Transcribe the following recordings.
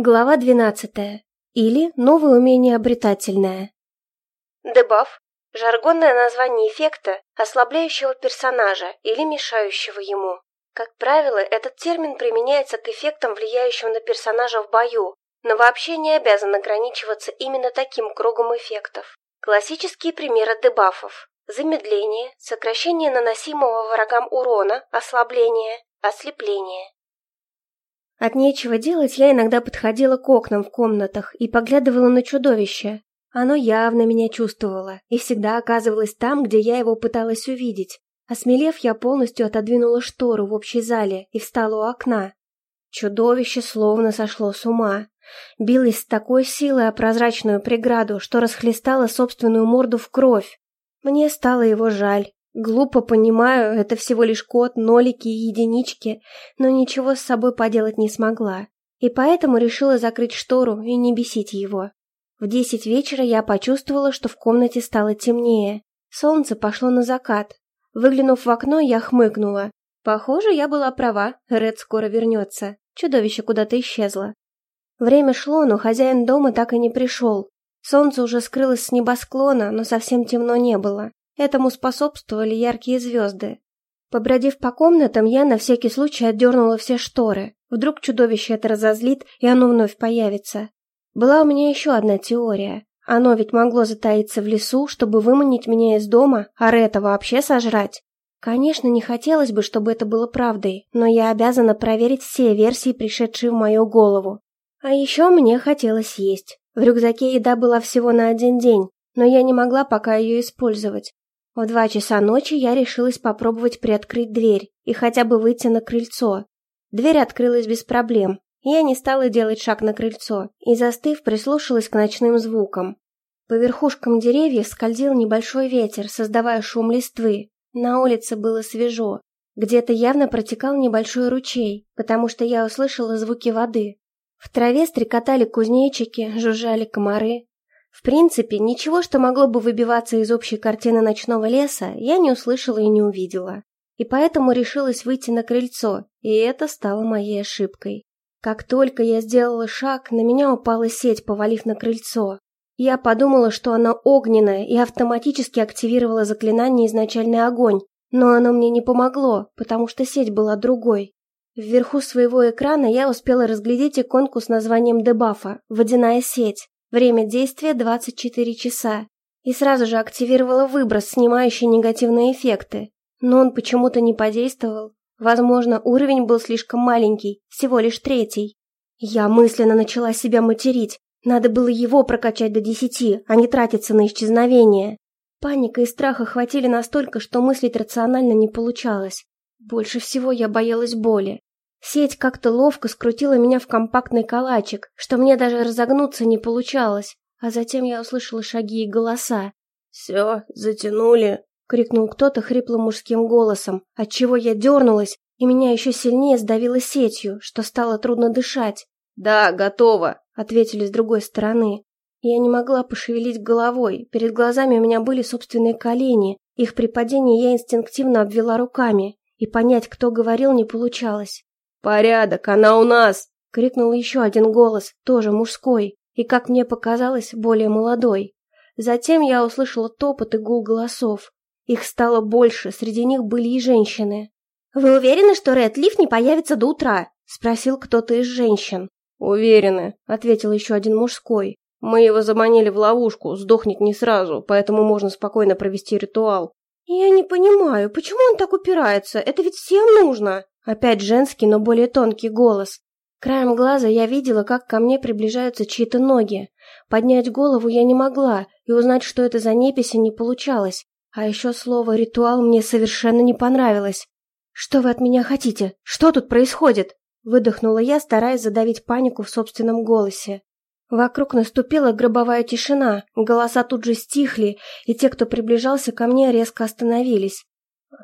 Глава 12. Или новое умение обретательное. Дебаф – жаргонное название эффекта, ослабляющего персонажа или мешающего ему. Как правило, этот термин применяется к эффектам, влияющим на персонажа в бою, но вообще не обязан ограничиваться именно таким кругом эффектов. Классические примеры дебафов – замедление, сокращение наносимого врагам урона, ослабление, ослепление. От нечего делать я иногда подходила к окнам в комнатах и поглядывала на чудовище. Оно явно меня чувствовало и всегда оказывалось там, где я его пыталась увидеть. Осмелев, я полностью отодвинула штору в общей зале и встала у окна. Чудовище словно сошло с ума. Билось с такой силой о прозрачную преграду, что расхлестало собственную морду в кровь. Мне стало его жаль. Глупо понимаю, это всего лишь код, нолики и единички, но ничего с собой поделать не смогла. И поэтому решила закрыть штору и не бесить его. В десять вечера я почувствовала, что в комнате стало темнее. Солнце пошло на закат. Выглянув в окно, я хмыкнула. Похоже, я была права, Ред скоро вернется. Чудовище куда-то исчезло. Время шло, но хозяин дома так и не пришел. Солнце уже скрылось с небосклона, но совсем темно не было. Этому способствовали яркие звезды. Побродив по комнатам, я на всякий случай отдернула все шторы. Вдруг чудовище это разозлит, и оно вновь появится. Была у меня еще одна теория. Оно ведь могло затаиться в лесу, чтобы выманить меня из дома, а Рета вообще сожрать. Конечно, не хотелось бы, чтобы это было правдой, но я обязана проверить все версии, пришедшие в мою голову. А еще мне хотелось есть. В рюкзаке еда была всего на один день, но я не могла пока ее использовать. В два часа ночи я решилась попробовать приоткрыть дверь и хотя бы выйти на крыльцо. Дверь открылась без проблем. Я не стала делать шаг на крыльцо и, застыв, прислушалась к ночным звукам. По верхушкам деревьев скользил небольшой ветер, создавая шум листвы. На улице было свежо. Где-то явно протекал небольшой ручей, потому что я услышала звуки воды. В траве стрекотали кузнечики, жужжали комары, в принципе, ничего, что могло бы выбиваться из общей картины ночного леса, я не услышала и не увидела. И поэтому решилась выйти на крыльцо, и это стало моей ошибкой. Как только я сделала шаг, на меня упала сеть, повалив на крыльцо. Я подумала, что она огненная, и автоматически активировала заклинание «Изначальный огонь», но оно мне не помогло, потому что сеть была другой. Вверху своего экрана я успела разглядеть иконку с названием дебафа «Водяная сеть». Время действия 24 часа. И сразу же активировала выброс, снимающий негативные эффекты. Но он почему-то не подействовал. Возможно, уровень был слишком маленький, всего лишь третий. Я мысленно начала себя материть. Надо было его прокачать до десяти, а не тратиться на исчезновение. Паника и страх охватили настолько, что мыслить рационально не получалось. Больше всего я боялась боли. Сеть как-то ловко скрутила меня в компактный калачик, что мне даже разогнуться не получалось, а затем я услышала шаги и голоса. «Все, затянули!» — крикнул кто-то хриплым мужским голосом, отчего я дернулась, и меня еще сильнее сдавило сетью, что стало трудно дышать. «Да, готово!» — ответили с другой стороны. Я не могла пошевелить головой, перед глазами у меня были собственные колени, их при падении я инстинктивно обвела руками, и понять, кто говорил, не получалось. «Порядок, она у нас!» — крикнул еще один голос, тоже мужской, и, как мне показалось, более молодой. Затем я услышала топот и гул голосов. Их стало больше, среди них были и женщины. «Вы уверены, что Ред Лиф не появится до утра?» — спросил кто-то из женщин. «Уверены», — ответил еще один мужской. «Мы его заманили в ловушку, сдохнет не сразу, поэтому можно спокойно провести ритуал». «Я не понимаю, почему он так упирается? Это ведь всем нужно!» Опять женский, но более тонкий голос. Краем глаза я видела, как ко мне приближаются чьи-то ноги. Поднять голову я не могла, и узнать, что это за неписи, не получалось. А еще слово «ритуал» мне совершенно не понравилось. «Что вы от меня хотите? Что тут происходит?» Выдохнула я, стараясь задавить панику в собственном голосе. Вокруг наступила гробовая тишина, голоса тут же стихли, и те, кто приближался ко мне, резко остановились.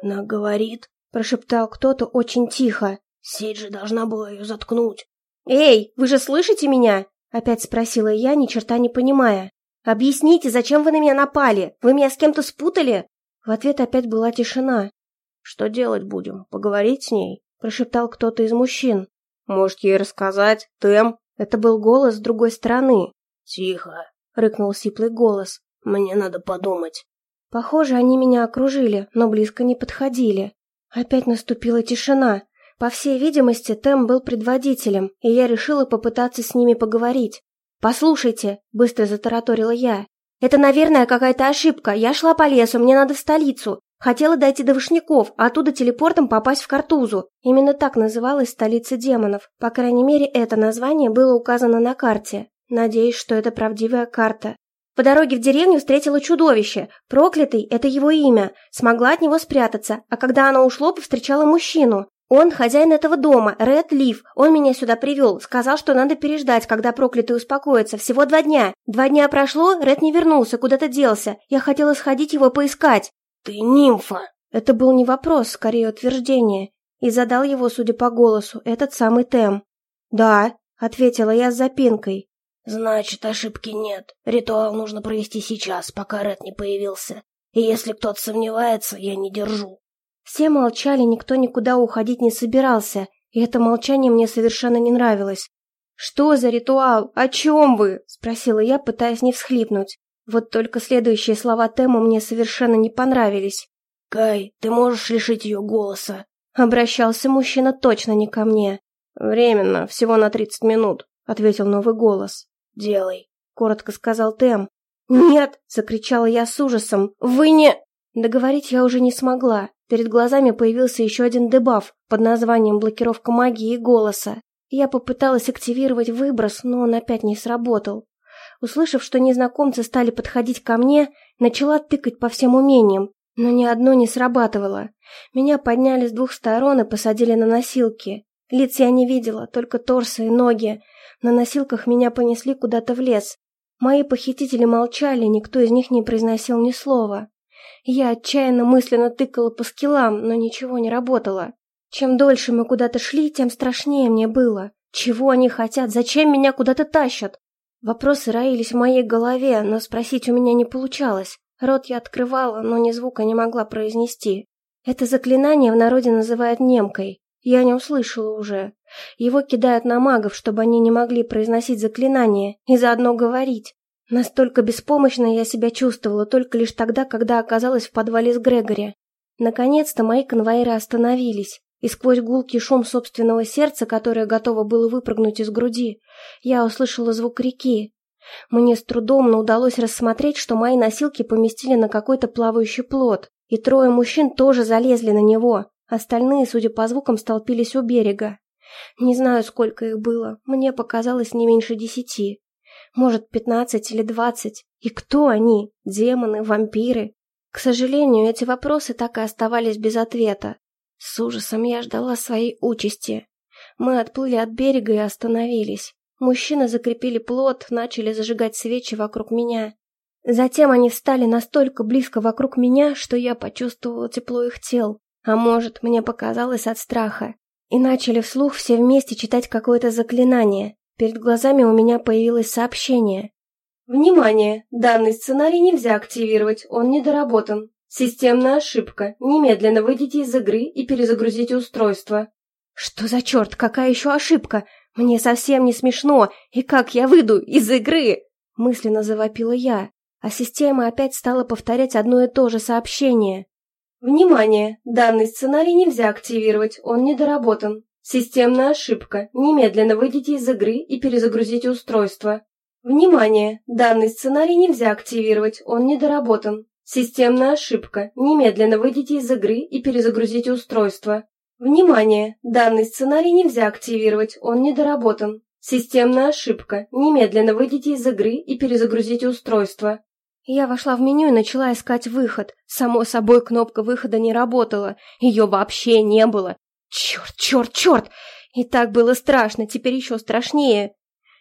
«Она говорит», прошептал кто-то очень тихо. Сеть же должна была ее заткнуть. «Эй, вы же слышите меня?» Опять спросила я, ни черта не понимая. «Объясните, зачем вы на меня напали? Вы меня с кем-то спутали?» В ответ опять была тишина. «Что делать будем? Поговорить с ней?» Прошептал кто-то из мужчин. «Может, ей рассказать? Тэм?» Это был голос с другой стороны. «Тихо!» — рыкнул сиплый голос. «Мне надо подумать». Похоже, они меня окружили, но близко не подходили. Опять наступила тишина. По всей видимости, Тэм был предводителем, и я решила попытаться с ними поговорить. «Послушайте», — быстро затараторила я, — «это, наверное, какая-то ошибка. Я шла по лесу, мне надо в столицу. Хотела дойти до Вышняков, а оттуда телепортом попасть в Картузу. Именно так называлась столица демонов. По крайней мере, это название было указано на карте. Надеюсь, что это правдивая карта. По дороге в деревню встретила чудовище. Проклятый – это его имя. Смогла от него спрятаться, а когда оно ушло, повстречала мужчину. Он хозяин этого дома, Ред Лив. Он меня сюда привел. Сказал, что надо переждать, когда проклятый успокоится. Всего два дня. Два дня прошло, Ред не вернулся, куда-то делся. Я хотела сходить его поискать. «Ты нимфа!» Это был не вопрос, скорее утверждение. И задал его, судя по голосу, этот самый Тем. «Да», — ответила я с запинкой. «Значит, ошибки нет. Ритуал нужно провести сейчас, пока Ред не появился. И если кто-то сомневается, я не держу». Все молчали, никто никуда уходить не собирался, и это молчание мне совершенно не нравилось. «Что за ритуал? О чем вы?» — спросила я, пытаясь не всхлипнуть. Вот только следующие слова Тему мне совершенно не понравились. «Кай, ты можешь лишить ее голоса?» Обращался мужчина точно не ко мне. «Временно, всего на тридцать минут», — ответил новый голос. «Делай», — коротко сказал Тем. «Нет!» — закричала я с ужасом. «Вы не...» Договорить я уже не смогла. Перед глазами появился еще один дебаф под названием «Блокировка магии и голоса». Я попыталась активировать выброс, но он опять не сработал. Услышав, что незнакомцы стали подходить ко мне, начала тыкать по всем умениям, но ни одно не срабатывало. Меня подняли с двух сторон и посадили на носилки. Лиц я не видела, только торсы и ноги. На носилках меня понесли куда-то в лес. Мои похитители молчали, никто из них не произносил ни слова. Я отчаянно мысленно тыкала по скиллам, но ничего не работало. Чем дольше мы куда-то шли, тем страшнее мне было. Чего они хотят? Зачем меня куда-то тащат? Вопросы роились в моей голове, но спросить у меня не получалось. Рот я открывала, но ни звука не могла произнести. Это заклинание в народе называют немкой. Я не услышала уже. Его кидают на магов, чтобы они не могли произносить заклинание и заодно говорить. Настолько беспомощно я себя чувствовала только лишь тогда, когда оказалась в подвале с Грегори. Наконец-то мои конвоиры остановились и сквозь гулкий шум собственного сердца, которое готово было выпрыгнуть из груди, я услышала звук реки. Мне с трудом, но удалось рассмотреть, что мои носилки поместили на какой-то плавающий плот, и трое мужчин тоже залезли на него. Остальные, судя по звукам, столпились у берега. Не знаю, сколько их было, мне показалось не меньше десяти. Может, пятнадцать или двадцать. И кто они? Демоны, вампиры? К сожалению, эти вопросы так и оставались без ответа. С ужасом я ждала своей участи. Мы отплыли от берега и остановились. Мужчины закрепили плот, начали зажигать свечи вокруг меня. Затем они встали настолько близко вокруг меня, что я почувствовала тепло их тел. А может, мне показалось от страха. И начали вслух все вместе читать какое-то заклинание. Перед глазами у меня появилось сообщение. «Внимание! Данный сценарий нельзя активировать, он недоработан. Системная ошибка. Немедленно выйдите из игры и перезагрузите устройство. Что за черт? Какая еще ошибка? Мне совсем не смешно. И как я выйду из игры? Мысленно завопила я, а система опять стала повторять одно и то же сообщение. Внимание! Данный сценарий нельзя активировать, он недоработан. Системная ошибка. Немедленно выйдите из игры и перезагрузите устройство. Внимание! Данный сценарий нельзя активировать, он недоработан. Системная ошибка. Немедленно выйдите из игры и перезагрузите устройство. Внимание! Данный сценарий нельзя активировать, он недоработан. Системная ошибка. Немедленно выйдите из игры и перезагрузите устройство. Я вошла в меню и начала искать выход. Само собой, кнопка выхода не работала. Ее вообще не было. Черт, черт, черт! И так было страшно, теперь еще страшнее.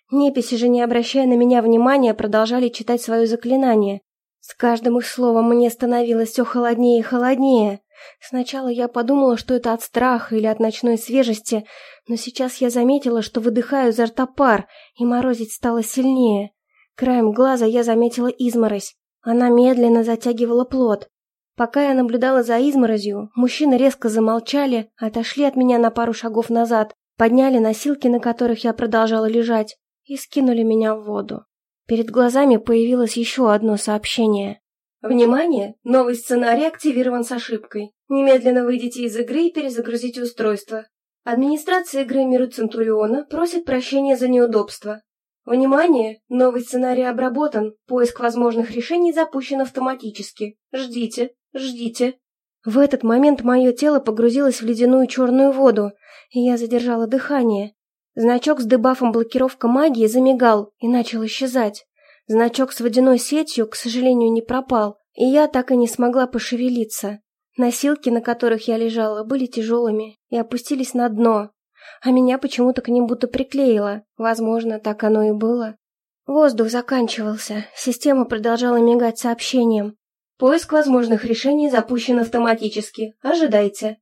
Неписи же, не обращая на меня внимания, продолжали читать свое заклинание. С каждым их словом мне становилось все холоднее и холоднее. Сначала я подумала, что это от страха или от ночной свежести, но сейчас я заметила, что выдыхаю изо рта пар, и морозить стало сильнее. Краем глаза я заметила изморозь. Она медленно затягивала плод. Пока я наблюдала за изморозью, мужчины резко замолчали, отошли от меня на пару шагов назад, подняли носилки, на которых я продолжала лежать, и скинули меня в воду. Перед глазами появилось еще одно сообщение. Внимание! Новый сценарий активирован с ошибкой. Немедленно выйдите из игры и перезагрузите устройство. Администрация игры Миру Центуриона просит прощения за неудобства. Внимание! Новый сценарий обработан. Поиск возможных решений запущен автоматически. Ждите, ждите. В этот момент мое тело погрузилось в ледяную черную воду, и я задержала дыхание. Значок с дебафом блокировка магии замигал и начал исчезать. Значок с водяной сетью, к сожалению, не пропал, и я так и не смогла пошевелиться. Носилки, на которых я лежала, были тяжелыми и опустились на дно, а меня почему-то к ним будто приклеило. Возможно, так оно и было. Воздух заканчивался, система продолжала мигать сообщением. Поиск возможных решений запущен автоматически. Ожидайте.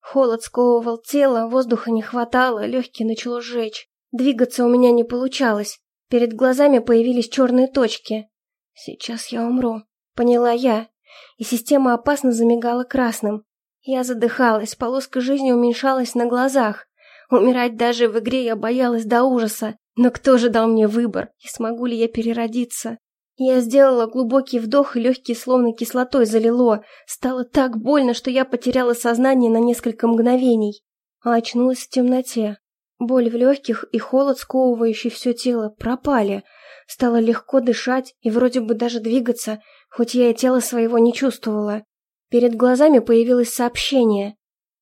Холод сковывал тело, воздуха не хватало, легкие начало жечь. Двигаться у меня не получалось. Перед глазами появились черные точки. Сейчас я умру, поняла я. И система опасно замигала красным. Я задыхалась, полоска жизни уменьшалась на глазах. Умирать даже в игре я боялась до ужаса. Но кто же дал мне выбор, и смогу ли я переродиться? Я сделала глубокий вдох, и легкие словно кислотой залило. Стало так больно, что я потеряла сознание на несколько мгновений. А очнулась в темноте. Боль в легких и холод, сковывающий все тело, пропали. Стало легко дышать и вроде бы даже двигаться, хоть я и тело своего не чувствовала. Перед глазами появилось сообщение.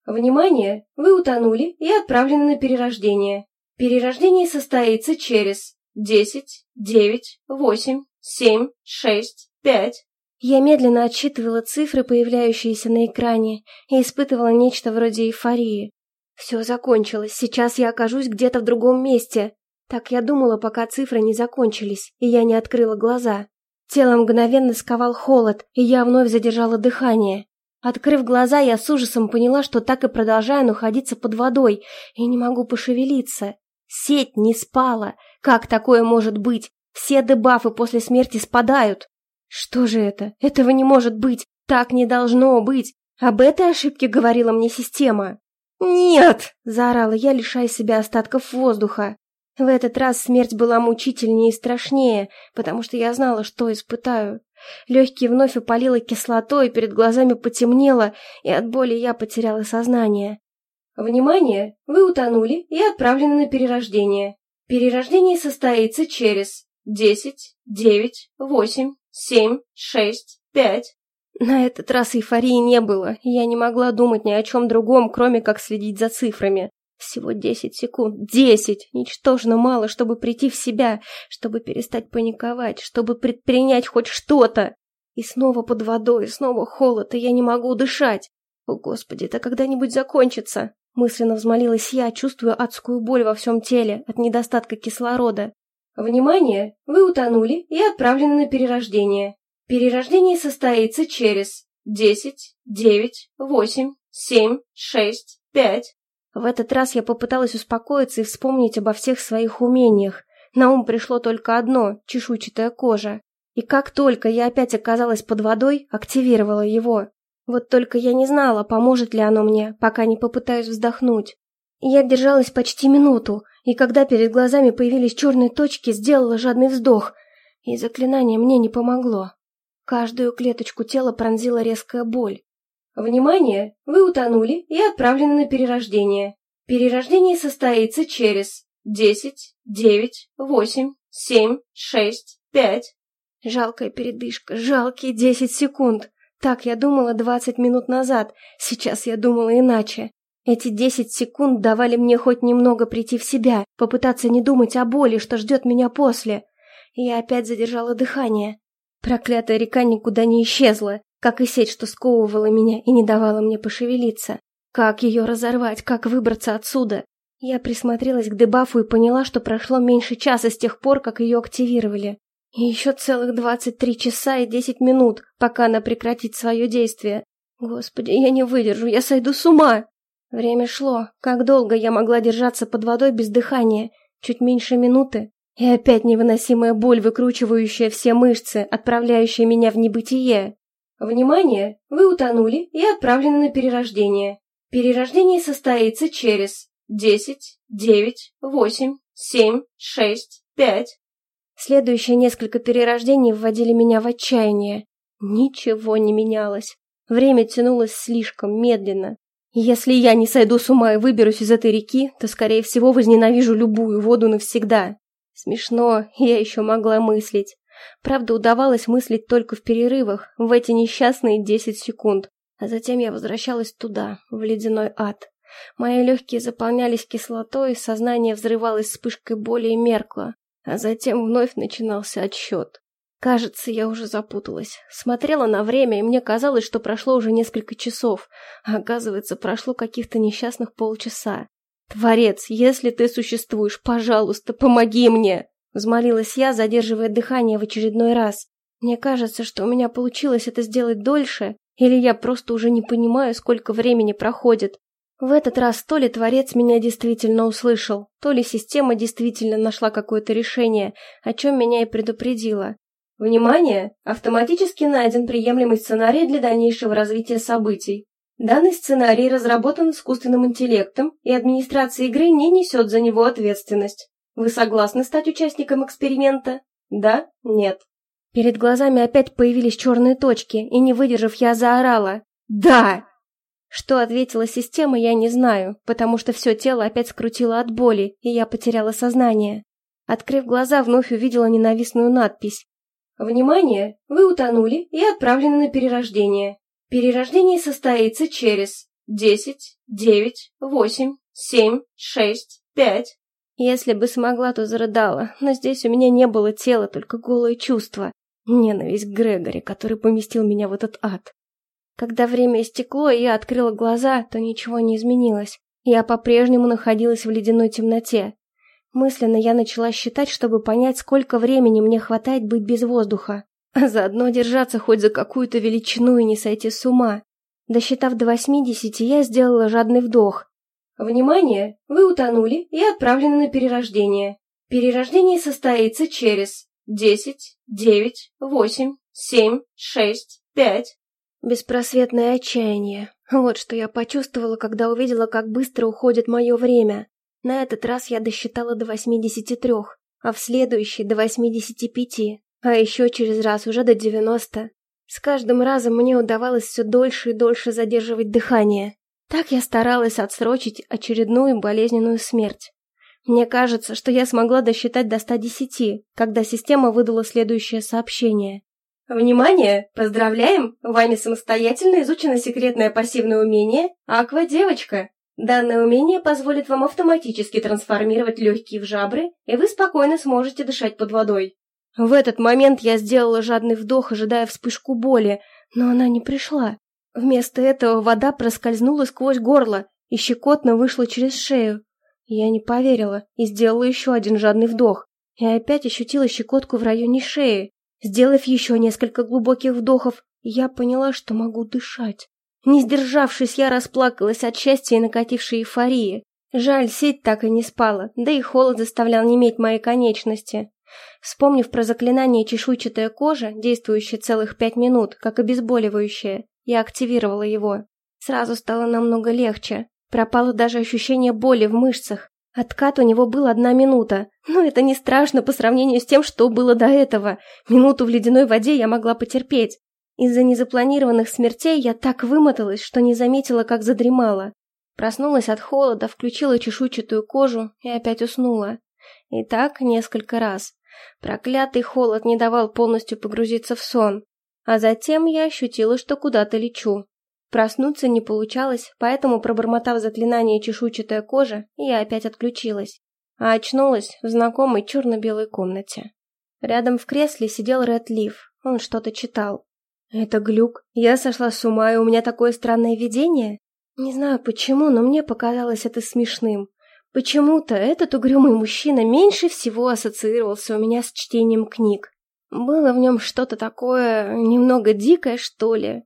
«Внимание! Вы утонули и отправлены на перерождение. Перерождение состоится через десять, девять, восемь, семь, шесть, пять. Я медленно отсчитывала цифры, появляющиеся на экране, и испытывала нечто вроде эйфории. Все закончилось, сейчас я окажусь где-то в другом месте. Так я думала, пока цифры не закончились, и я не открыла глаза. Тело мгновенно сковал холод, и я вновь задержала дыхание. Открыв глаза, я с ужасом поняла, что так и продолжаю находиться под водой, и не могу пошевелиться. Сеть не спала. Как такое может быть? Все дебафы после смерти спадают. Что же это? Этого не может быть. Так не должно быть. Об этой ошибке говорила мне система. «Нет!» – заорала я, лишая себя остатков воздуха. В этот раз смерть была мучительнее и страшнее, потому что я знала, что испытаю. Легкие вновь опалило кислотой, перед глазами потемнело, и от боли я потеряла сознание. «Внимание! Вы утонули и отправлены на перерождение. Перерождение состоится через десять, девять, восемь, семь, шесть, пять. На этот раз эйфории не было, и я не могла думать ни о чем другом, кроме как следить за цифрами. Всего десять секунд. Десять! Ничтожно мало, чтобы прийти в себя, чтобы перестать паниковать, чтобы предпринять хоть что-то. И снова под водой, снова холод, и я не могу дышать. О, Господи, это когда-нибудь закончится. Мысленно взмолилась я, чувствуя адскую боль во всем теле от недостатка кислорода. Внимание! Вы утонули и отправлены на перерождение. Перерождение состоится через десять, девять, восемь, семь, шесть, пять. В этот раз я попыталась успокоиться и вспомнить обо всех своих умениях. На ум пришло только одно — чешуйчатая кожа. И как только я опять оказалась под водой, активировала его. Вот только я не знала, поможет ли оно мне, пока не попытаюсь вздохнуть. Я держалась почти минуту, и когда перед глазами появились черные точки, сделала жадный вздох, и заклинание мне не помогло. Каждую клеточку тела пронзила резкая боль. Внимание! Вы утонули и отправлены на перерождение. Перерождение состоится через десять, девять, восемь, семь, шесть, пять. Жалкая передышка, жалкие десять секунд. Так я думала двадцать минут назад, сейчас я думала иначе. Эти десять секунд давали мне хоть немного прийти в себя, попытаться не думать о боли, что ждет меня после. Я опять задержала дыхание. Проклятая река никуда не исчезла, как и сеть, что сковывала меня и не давала мне пошевелиться. Как ее разорвать, как выбраться отсюда? Я присмотрелась к дебафу и поняла, что прошло меньше часа с тех пор, как ее активировали. И еще целых двадцать три часа и десять минут, пока она прекратит свое действие. Господи, я не выдержу, я сойду с ума! Время шло. Как долго я могла держаться под водой без дыхания? Чуть меньше минуты. И опять невыносимая боль, выкручивающая все мышцы, отправляющая меня в небытие. Внимание! Вы утонули и отправлены на перерождение. Перерождение состоится через десять, девять, восемь, семь, шесть, пять. Следующие несколько перерождений вводили меня в отчаяние. Ничего не менялось. Время тянулось слишком медленно. Если я не сойду с ума и выберусь из этой реки, то, скорее всего, возненавижу любую воду навсегда. Смешно, я еще могла мыслить. Правда, удавалось мыслить только в перерывах, в эти несчастные десять секунд. А затем я возвращалась туда, в ледяной ад. Мои легкие заполнялись кислотой, сознание взрывалось вспышкой боли и меркло. А затем вновь начинался отсчет. Кажется, я уже запуталась. Смотрела на время, и мне казалось, что прошло уже несколько часов, а оказывается, прошло каких-то несчастных полчаса. «Творец, если ты существуешь, пожалуйста, помоги мне!» Взмолилась я, задерживая дыхание в очередной раз. Мне кажется, что у меня получилось это сделать дольше, или я просто уже не понимаю, сколько времени проходит. В этот раз то ли Творец меня действительно услышал, то ли система действительно нашла какое-то решение, о чем меня и предупредила. Внимание! Автоматически найден приемлемый сценарий для дальнейшего развития событий. Данный сценарий разработан искусственным интеллектом, и администрация игры не несет за него ответственность. Вы согласны стать участником эксперимента? Да? Нет? Перед глазами опять появились черные точки, и не выдержав, я заорала. «Да!» Что ответила система, я не знаю, потому что все тело опять скрутило от боли, и я потеряла сознание. Открыв глаза, вновь увидела ненавистную надпись. «Внимание! Вы утонули и отправлены на перерождение. Перерождение состоится через десять, девять, восемь, семь, шесть, пять». Если бы смогла, то зарыдала, но здесь у меня не было тела, только голые чувства. Ненависть к Грегори, который поместил меня в этот ад. Когда время истекло, и я открыла глаза, то ничего не изменилось. Я по-прежнему находилась в ледяной темноте. Мысленно я начала считать, чтобы понять, сколько времени мне хватает быть без воздуха. А заодно держаться хоть за какую-то величину и не сойти с ума. Досчитав до восьмидесяти, я сделала жадный вдох. Внимание! Вы утонули и отправлены на перерождение. Перерождение состоится через десять, девять, восемь, семь, шесть, пять. Беспросветное отчаяние. Вот что я почувствовала, когда увидела, как быстро уходит мое время. На этот раз я досчитала до 83, а в следующий до 85, а еще через раз уже до 90. С каждым разом мне удавалось все дольше и дольше задерживать дыхание. Так я старалась отсрочить очередную болезненную смерть. Мне кажется, что я смогла досчитать до 110, когда система выдала следующее сообщение. Внимание! Поздравляем! Вами самостоятельно изучено секретное пассивное умение «Аква-девочка». Данное умение позволит вам автоматически трансформировать легкие в жабры, и вы спокойно сможете дышать под водой. В этот момент я сделала жадный вдох, ожидая вспышку боли, но она не пришла. Вместо этого вода проскользнула сквозь горло и щекотно вышла через шею. Я не поверила и сделала еще один жадный вдох, и опять ощутила щекотку в районе шеи. Сделав еще несколько глубоких вдохов, я поняла, что могу дышать. Не сдержавшись, я расплакалась от счастья и накатившей эйфории. Жаль, сеть так и не спала, да и холод заставлял неметь мои конечности. Вспомнив про заклинание чешуйчатая кожа, действующее целых пять минут, как обезболивающее, я активировала его. Сразу стало намного легче. Пропало даже ощущение боли в мышцах. Откат у него был одна минута, но это не страшно по сравнению с тем, что было до этого. Минуту в ледяной воде я могла потерпеть. Из-за незапланированных смертей я так вымоталась, что не заметила, как задремала. Проснулась от холода, включила чешуйчатую кожу и опять уснула. И так несколько раз. Проклятый холод не давал полностью погрузиться в сон. А затем я ощутила, что куда-то лечу. Проснуться не получалось, поэтому, пробормотав заклинание чешуйчатая кожа, я опять отключилась. А очнулась в знакомой черно-белой комнате. Рядом в кресле сидел Ред Лив. Он что-то читал. Это глюк. Я сошла с ума, и у меня такое странное видение? Не знаю почему, но мне показалось это смешным. Почему-то этот угрюмый мужчина меньше всего ассоциировался у меня с чтением книг. Было в нем что-то такое немного дикое, что ли.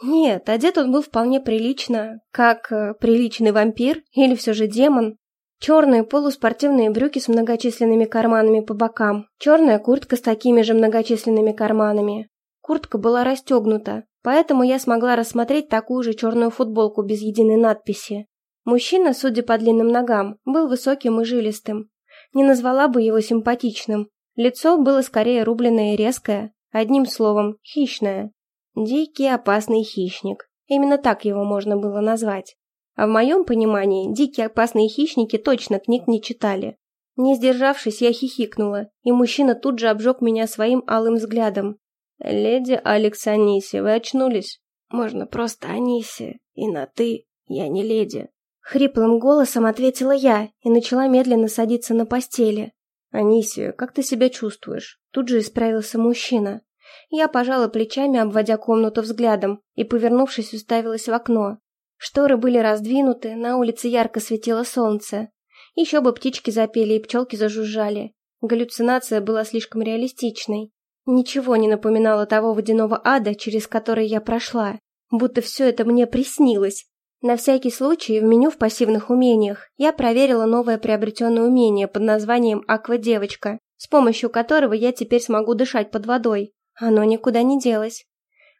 Нет, одет он был вполне прилично, как э, приличный вампир или все же демон. Черные полуспортивные брюки с многочисленными карманами по бокам, черная куртка с такими же многочисленными карманами. Куртка была расстегнута, поэтому я смогла рассмотреть такую же черную футболку без единой надписи. Мужчина, судя по длинным ногам, был высоким и жилистым. Не назвала бы его симпатичным. Лицо было скорее рубленное и резкое, одним словом, хищное. Дикий опасный хищник. Именно так его можно было назвать. А в моем понимании, дикие опасные хищники точно книг не читали. Не сдержавшись, я хихикнула, и мужчина тут же обжег меня своим алым взглядом. «Леди Алекс Аниси, вы очнулись?» «Можно просто Аниси, и на «ты», я не леди». Хриплым голосом ответила я и начала медленно садиться на постели. «Анисия, как ты себя чувствуешь?» Тут же исправился мужчина. Я пожала плечами, обводя комнату взглядом, и, повернувшись, уставилась в окно. Шторы были раздвинуты, на улице ярко светило солнце. Еще бы птички запели и пчелки зажужжали. Галлюцинация была слишком реалистичной. Ничего не напоминало того водяного ада, через который я прошла. Будто все это мне приснилось. На всякий случай в меню в пассивных умениях я проверила новое приобретенное умение под названием «Аква-девочка», с помощью которого я теперь смогу дышать под водой. Оно никуда не делось.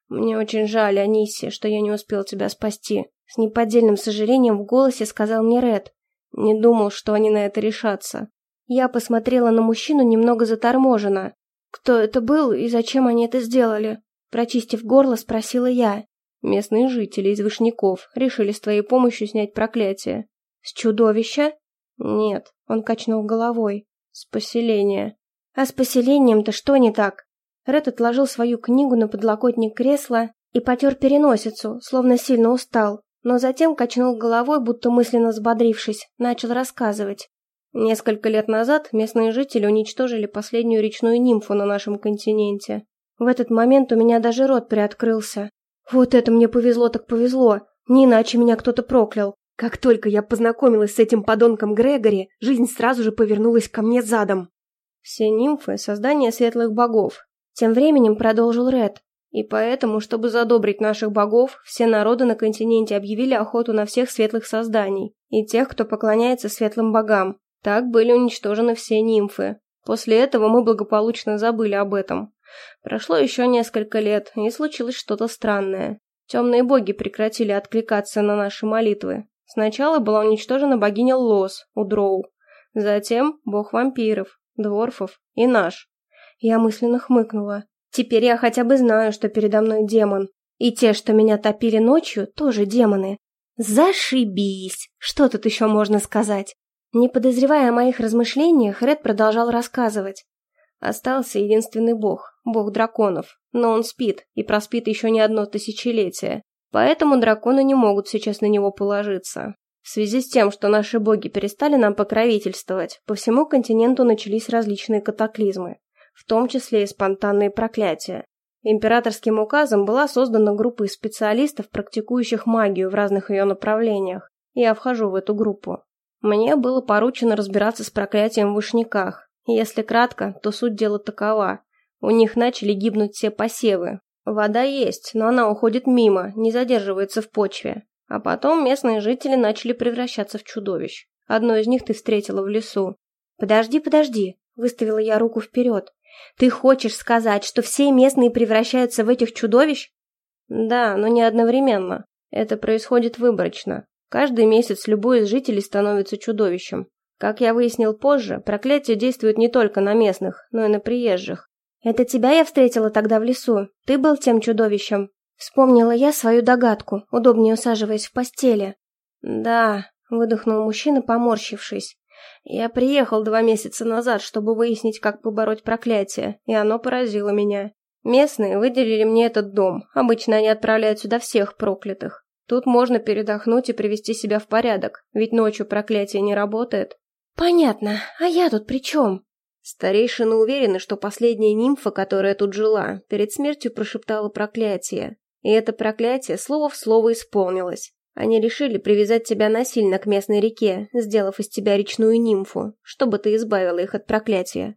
«Мне очень жаль, Анисия, что я не успел тебя спасти», — с неподдельным сожалением в голосе сказал мне Ред. «Не думал, что они на это решатся». Я посмотрела на мужчину немного заторможенно. «Кто это был и зачем они это сделали?» Прочистив горло, спросила я. Местные жители из Вышняков решили с твоей помощью снять проклятие. С чудовища? Нет, он качнул головой. С поселения. А с поселением-то что не так? Ред отложил свою книгу на подлокотник кресла и потер переносицу, словно сильно устал, но затем качнул головой, будто мысленно взбодрившись, начал рассказывать. Несколько лет назад местные жители уничтожили последнюю речную нимфу на нашем континенте. В этот момент у меня даже рот приоткрылся. Вот это мне повезло так повезло. Не иначе меня кто-то проклял. Как только я познакомилась с этим подонком Грегори, жизнь сразу же повернулась ко мне задом. Все нимфы — создание светлых богов. Тем временем продолжил Ред. И поэтому, чтобы задобрить наших богов, все народы на континенте объявили охоту на всех светлых созданий и тех, кто поклоняется светлым богам. Так были уничтожены все нимфы. После этого мы благополучно забыли об этом. Прошло еще несколько лет, и случилось что-то странное. Темные боги прекратили откликаться на наши молитвы. Сначала была уничтожена богиня Лос у Дроу. Затем бог вампиров, дворфов и наш. Я мысленно хмыкнула. Теперь я хотя бы знаю, что передо мной демон. И те, что меня топили ночью, тоже демоны. Зашибись! Что тут еще можно сказать? Не подозревая о моих размышлениях, Ред продолжал рассказывать. Остался единственный бог, бог драконов, но он спит и проспит еще не одно тысячелетие, поэтому драконы не могут сейчас на него положиться. В связи с тем, что наши боги перестали нам покровительствовать, по всему континенту начались различные катаклизмы, в том числе и спонтанные проклятия. Императорским указом была создана группа из специалистов, практикующих магию в разных ее направлениях. Я вхожу в эту группу. Мне было поручено разбираться с проклятием в вышняках, если кратко, то суть дела такова. У них начали гибнуть все посевы. Вода есть, но она уходит мимо, не задерживается в почве. А потом местные жители начали превращаться в чудовищ. Одно из них ты встретила в лесу. «Подожди, подожди», — выставила я руку вперед. «Ты хочешь сказать, что все местные превращаются в этих чудовищ?» «Да, но не одновременно. Это происходит выборочно. Каждый месяц любой из жителей становится чудовищем. Как я выяснил позже, проклятие действует не только на местных, но и на приезжих. «Это тебя я встретила тогда в лесу? Ты был тем чудовищем?» Вспомнила я свою догадку, удобнее усаживаясь в постели. «Да», — выдохнул мужчина, поморщившись. «Я приехал два месяца назад, чтобы выяснить, как побороть проклятие, и оно поразило меня. Местные выделили мне этот дом, обычно они отправляют сюда всех проклятых. Тут можно передохнуть и привести себя в порядок, ведь ночью проклятие не работает. «Понятно. А я тут при чем?» Старейшины уверены, что последняя нимфа, которая тут жила, перед смертью прошептала проклятие. И это проклятие слово в слово исполнилось. Они решили привязать тебя насильно к местной реке, сделав из тебя речную нимфу, чтобы ты избавила их от проклятия.